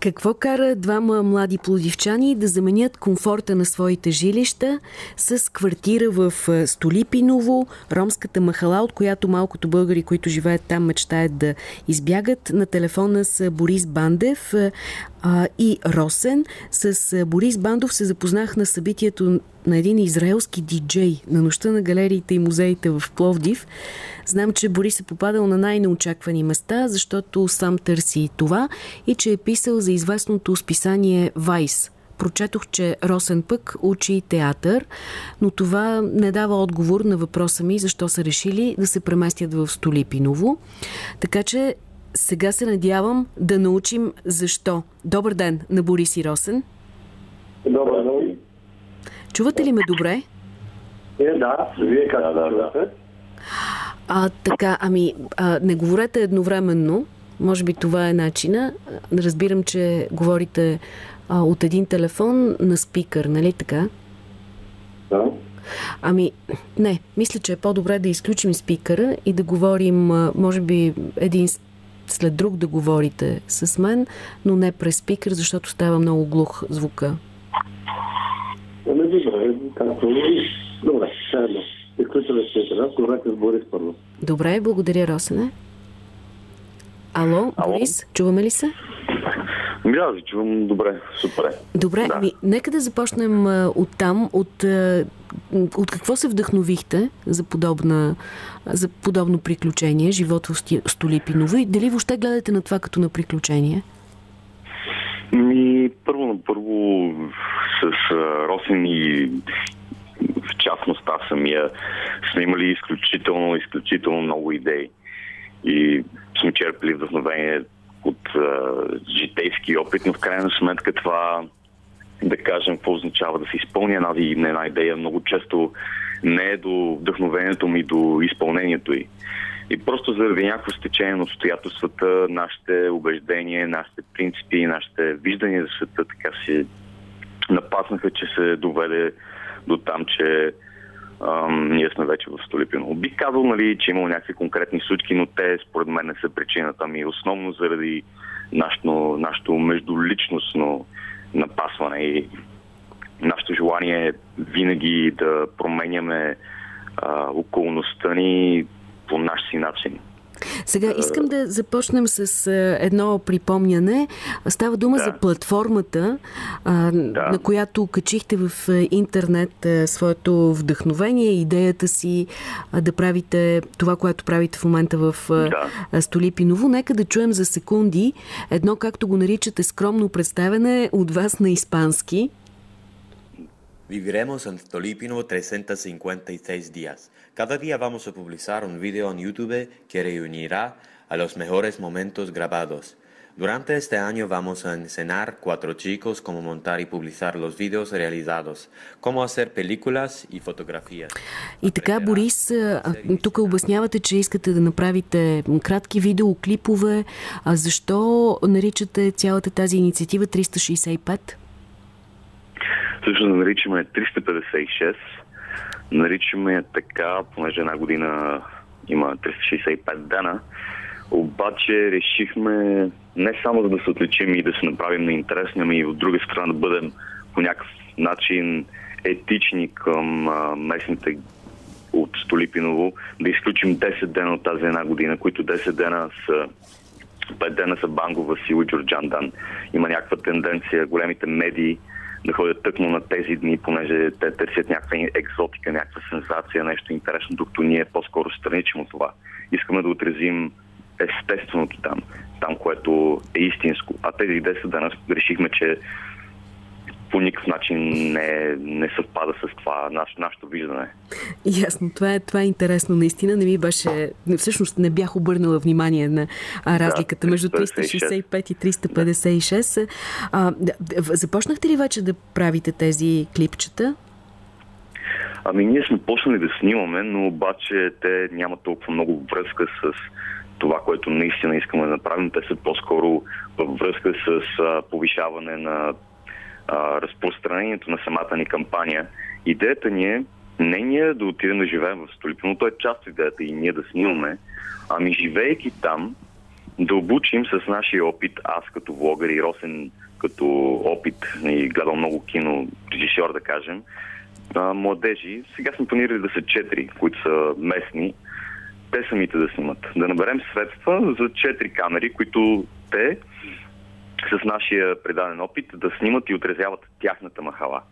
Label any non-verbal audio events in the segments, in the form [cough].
Какво кара двама млади плодивчани да заменят комфорта на своите жилища с квартира в Столипиново, ромската махала, от която малкото българи, които живеят там, мечтаят да избягат. На телефона с Борис Бандев а, и Росен. С Борис Бандов се запознах на събитието на един израелски диджей на нощта на галериите и музеите в Пловдив. Знам, че Борис е попадал на най-неочаквани места, защото сам търси това и че е писал за известното списание Вайс. Прочетох, че Росен пък учи театър, но това не дава отговор на въпроса ми защо са решили да се преместят в Столипиново. Така че сега се надявам да научим защо. Добър ден на Борис и Росен. Добър ден. Чувате ли ме добре? Е, да. Вие как да, да. А, така, ами, а, не говорете едновременно. Може би това е начина. Разбирам, че говорите а, от един телефон на спикър, нали така? Да. Ами, не. Мисля, че е по-добре да изключим спикъра и да говорим, може би, един след друг да говорите с мен, но не през спикър, защото става много глух звука. Ами, добре, както... Добре, седно. Изключваме спикъра. Говорете с Борис първо. Добре, благодаря, Росене. Ало, Ало? Борис, чуваме ли се? Да, ви чувам добре, супер. Добре, Да. ами, нека да започнем от там, от, от какво се вдъхновихте за, подобна, за подобно приключение, живот в Столипиново и дали въобще гледате на това като на приключение? Ми, първо на първо с а, Росен и в частност аз самия сме имали изключително, изключително много идеи. И сме черпили вдъхновение от а, житейски опит, но в крайна сметка това да кажем какво означава да се изпълни една, една идея много често не е до вдъхновението ми, до изпълнението й. И просто заради някакво стечение на обстоятелствата, нашите убеждения, нашите принципи, нашите виждания за света така си напаснаха, че се доведе до там, че ние сме вече в Столипино. Бих казал, нали, че имало някакви конкретни случки, но те според мен не са причината ми. Основно заради нашето, нашето междуличностно напасване и нашето желание винаги да променяме а, околността ни по наш си начин. Сега искам да започнем с а, едно припомняне. Става дума Да. за платформата, Да. на която качихте в а, интернет своето вдъхновение, идеята си да правите това, което правите в момента в Да. Столипиново. Нека да чуем за секунди едно, както го наричате, скромно представяне от вас на испански. Viviremos en Stolipino 356 días. Cada día vamos a publicar un video en YouTube que reunirá a los mejores momentos grabados. Durante este año vamos a enseñar cuatro chicos cómo montar y publicar los videos realizados, cómo hacer películas y fotografías. И така, Борис, тук обяснявате, че искате да направите кратки видеоклипове. А защо наричате цялата тази инициатива 365? Всъщност наричаме 356. Наричаме така, понеже една година има 365 дена. Обаче решихме не само за да се отличим и да се направим на интересни, ами и от друга страна да бъдем по някакъв начин етични към местните от Столипиново, да изключим 10 дена от тази една година, които 10 дена са 5 дена са Банго Васил и Джорджан. Има някаква тенденция големите медии да ходят тъкмо на тези дни, понеже те търсят някаква екзотика, някаква сензация, нещо интересно, докато ние по-скоро страничим от това. Искаме да отразим естественото там, там, което е истинско. А тези 10 дена решихме, че по никакъв начин не, не съвпада с това наш, нашето виждане. Ясно, това е, това е интересно наистина. Не ми беше... Всъщност не бях обърнала внимание на а, разликата между 365 и 356. А, да, да, започнахте ли вече да правите тези клипчета? Ами ние сме почнали да снимаме, но обаче те нямат толкова много връзка с това, което наистина искаме да направим. Те са по-скоро във връзка с а, повишаване на а, разпространението на самата ни кампания. Идеята ни е не ние да отидем да живеем в Столипино, то е част от идеята и ние да снимаме, ами живеейки там, да обучим с нашия опит, аз като влогър и Росен като опит и гледал много кино, режисьор да кажем, а, младежи, сега сме планирали да са четири, които са местни, те самите да снимат. Да наберем средства за четири камери, които те с нашия предаден опит да снимат и отразяват тяхната махала.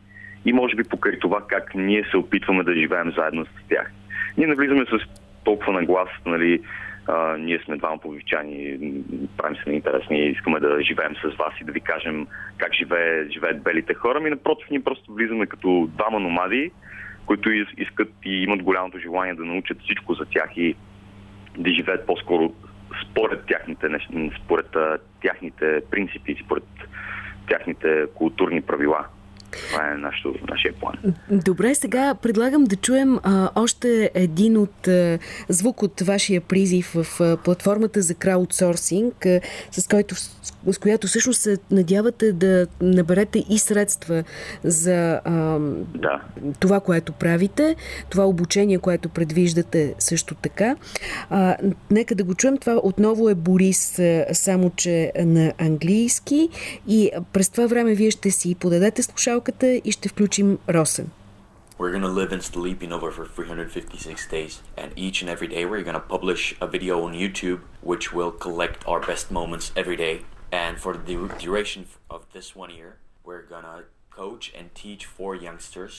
И може би покрай това как ние се опитваме да живеем заедно с тях. Ние навлизаме с толкова на глас, нали, а, ние сме двама повивчани, правим се на интересни и искаме да живеем с вас и да ви кажем как живее, живеят белите хора. Ми напротив, ние просто влизаме като двама номади, които искат и имат голямото желание да научат всичко за тях и да живеят по-скоро според тяхните, според тяхните принципи, според тяхните културни правила. Това е нашото, нашия план. Добре, сега предлагам да чуем а, още един от а, звук от вашия призив в а, платформата за краудсорсинг, а, с, който, с, с която всъщност се надявате да наберете и средства за а, да. това, което правите, това обучение, което предвиждате също така. А, нека да го чуем. Това отново е Борис, само че на английски и през това време вие ще си подадете слушалка слушалката и ще включим Росен. We're going to live in Sleeping for 356 days, and each and every day we're going to publish a video on YouTube which will collect our best moments every day. And for the duration of this one year, we're going to coach and teach four youngsters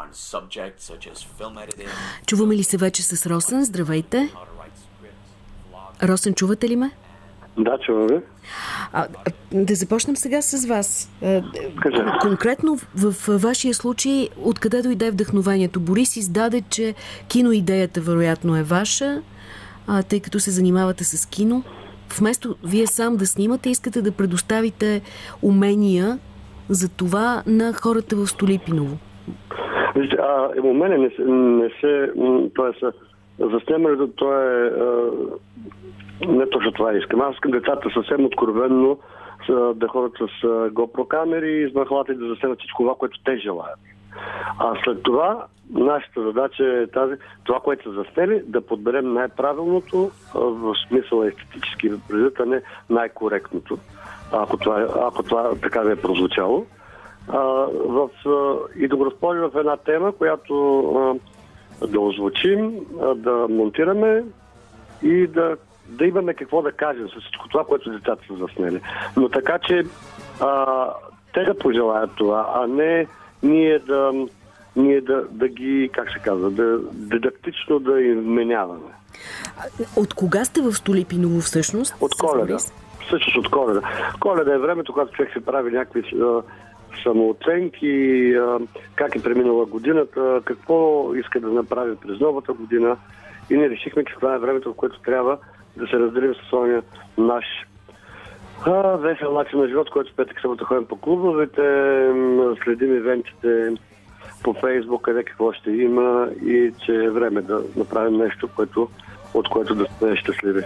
on subjects such as film editing. Чуваме ли се вече с Росен? Здравейте! Росен, чувате ли ме? Да, чуваме. А, да започнем сега с вас. Кажа. Конкретно в, в вашия случай, откъде дойде вдъхновението? Борис издаде, че киноидеята вероятно е ваша, а, тъй като се занимавате с кино. Вместо вие сам да снимате, искате да предоставите умения за това на хората в Столипиново. Вижте, а, у мене не, не се... Тоест, за снимането то е не точно това искам. Аз искам децата съвсем откровенно да ходят с GoPro камери и с махлата и да заснемат всичко това, което те желаят. А след това нашата задача е тази, това, което са заснели, да подберем най-правилното, в смисъл естетически предвид, а не най-коректното, ако това, ако това така да е прозвучало. А, в, и да го разположим в една тема, която а, да озвучим, да монтираме и да да имаме какво да кажем с всичко това, което децата са заснели. Но така, че а, те да пожелаят това, а не ние да, ние да, да ги, как се казва, да, дидактично да им вменяваме. От кога сте в Столипиново всъщност? От коледа. Всъщност от коледа. Коледа е времето, когато човек се прави някакви а, самооценки, как е преминала годината, какво иска да направи през новата година. И ние решихме, че това е времето, в което трябва да се разделим с ония наш а, весел начин на живот, който петък събота ходим по клубовете, следим ивентите по Фейсбук, къде какво ще има и че е време да направим нещо, което от което да сме щастливи.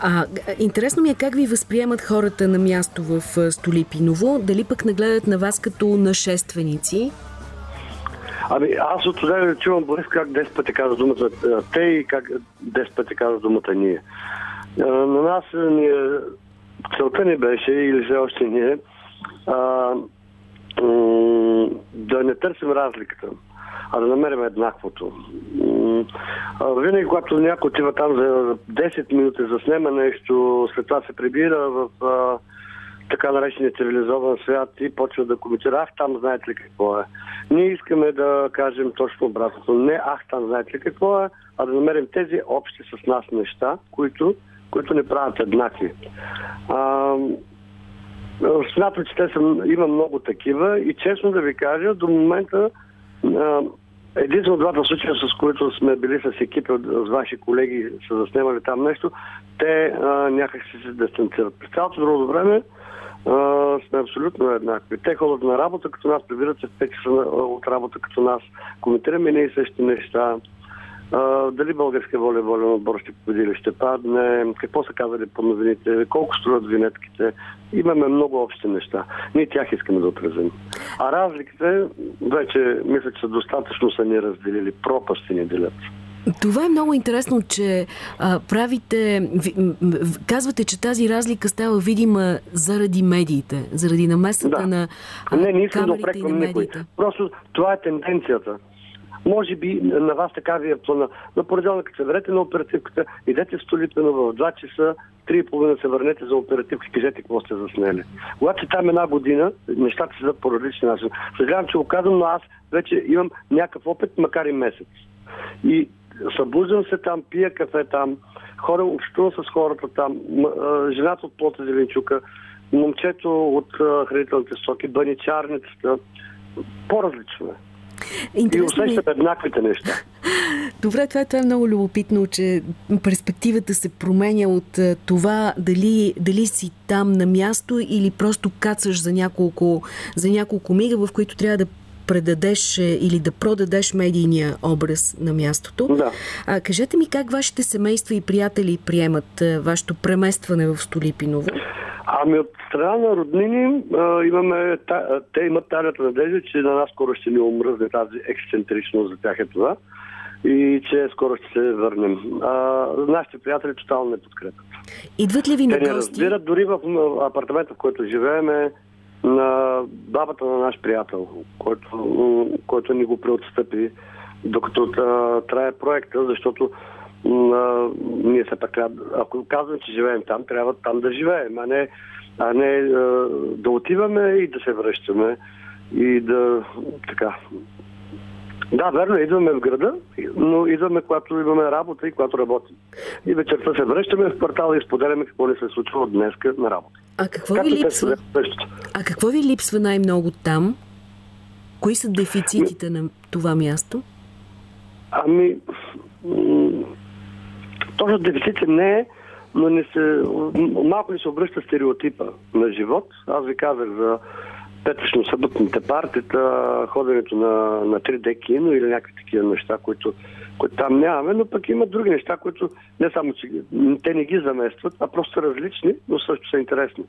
А, интересно ми е как ви възприемат хората на място в Столипиново. Дали пък нагледат на вас като нашественици? Ами аз от тогава чувам Борис как 10 пъти казва думата те и как 10 пъти казва думата ние. На нас ние, целта ни беше, или все още ние, а, да не търсим разликата, а да намерим еднаквото. Винаги, когато някой отива там за 10 минути, заснема нещо, след това се прибира в така наречения цивилизован свят и почва да коментира, ах, там знаете ли какво е. Ние искаме да кажем точно обратното. Не, ах, там знаете ли какво е, а да намерим тези общи с нас неща, които, които не правят еднакви. Смятам, че те са, има много такива и честно да ви кажа, до момента един от двата случая, с които сме били с екипи с ваши колеги, са заснемали там нещо, те а, някак се дистанцират. През цялото друго време а, сме абсолютно еднакви. Те ходят на работа като нас, прибират се в 5 часа от работа като нас, коментираме ние същи неща. А, дали българския волейболен отбор ще победи или ще падне, какво са казали по новините, колко струват винетките. Имаме много общи неща. Ние тях искаме да отразим. А разликите, вече мисля, че достатъчно са ни разделили. Пропасти ни делят. Това е много интересно, че а, правите, ви, казвате, че тази разлика става видима заради медиите, заради намесата да. на а, Не, не искам да на медиите. Просто това е тенденцията. Може би на вас така ви е плана. На понеделник се върнете на оперативката, идете в Столипино в 2 часа, 3,5 се върнете за оперативка и кажете какво сте заснели. Когато си там една година, нещата се по различни начин. Съжалявам, че го казвам, но аз вече имам някакъв опит, макар и месец. И събуждам се там, пия кафе там, хора, общувам с хората там, жената от плота Зеленчука, момчето от хранителните стоки, баничарницата. По-различно е. Интересно и усещат еднаквите неща. [laughs] Добре, това, това е много любопитно, че перспективата се променя от това дали, дали си там на място или просто кацаш за няколко, за няколко мига, в които трябва да предадеш е, или да продадеш медийния образ на мястото. Да. А, кажете ми как вашите семейства и приятели приемат вашето преместване в Столипиново? Ами от страна на роднини а, имаме, та, те имат талята надежда, че на нас скоро ще ни омръзне тази ексцентричност за тях е това и че скоро ще се върнем. А, нашите приятели тотално не подкрепят. Идват ли ви на гости? Те не разбират, дори в апартамента, в който живееме, на бабата на наш приятел, който, който ни го преотстъпи, докато трае проекта, защото а, ние се пак ако казваме, че живеем там, трябва там да живеем, а не, а не а, да отиваме и да се връщаме и да така. Да, верно, идваме в града, но идваме, когато имаме работа и когато работим. И вечерта се връщаме в квартала и споделяме какво ни се е случва днес на работа. А какво ви липсва? А какво ви липсва най-много там? Кои са дефицитите на това място? Ами, точно дефицит не е, но не се, малко ли се обръща стереотипа на живот. Аз ви казах за петъчно-съботните партита, ходенето на, на 3D кино или някакви такива неща, които, които там нямаме, но пък има други неща, които не само, че те не ги заместват, а просто са различни, но също са интересни.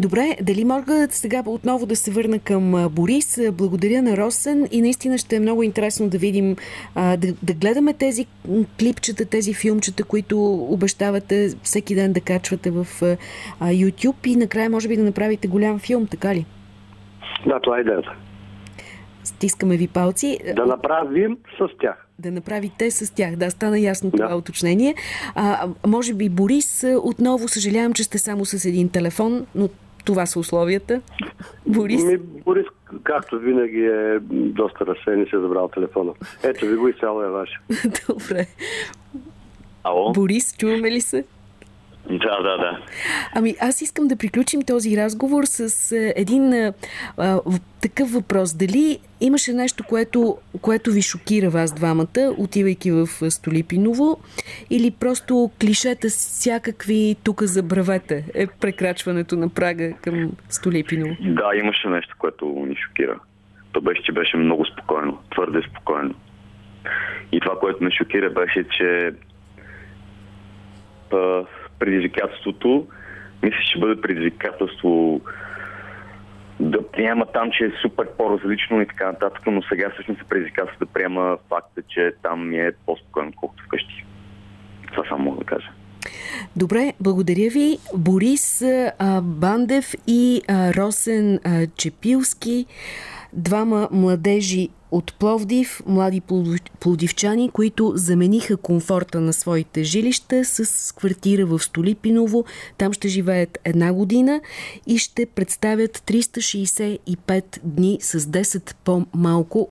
Добре, дали мога сега отново да се върна към Борис? Благодаря на Росен и наистина ще е много интересно да видим, да, да гледаме тези клипчета, тези филмчета, които обещавате всеки ден да качвате в YouTube и накрая може би да направите голям филм, така ли? Да, това е идеята. Стискаме ви палци. Да направим с тях. Да направите с тях. Да, стана ясно това да. уточнение. А, може би Борис, отново съжалявам, че сте само с един телефон, но това са условията. Борис? Ми, Борис, както винаги е доста разсеян и се е забрал телефона. Ето ви го и цяло е ваше. [laughs] Добре. Ало? Борис, чуваме ли се? Да, да, да. Ами аз искам да приключим този разговор с е, един а, а, такъв въпрос. Дали имаше нещо, което, което ви шокира вас двамата, отивайки в Столипиново, или просто клишета всякакви тук забравете е прекрачването на прага към Столипиново? Да, имаше нещо, което ни шокира. То беше, че беше много спокойно, твърде спокойно. И това, което ме шокира, беше, че предизвикателството, мисля, ще бъде предизвикателство да приема там, че е супер по-различно и така нататък, но сега всъщност се предизвикателство да приема факта, че там ми е по-спокойно, колкото вкъщи. Това само мога да кажа. Добре, благодаря ви. Борис Бандев и Росен Чепилски, двама младежи от Пловдив, млади пловдивчани, които замениха комфорта на своите жилища с квартира в Столипиново. Там ще живеят една година и ще представят 365 дни с 10 по-малко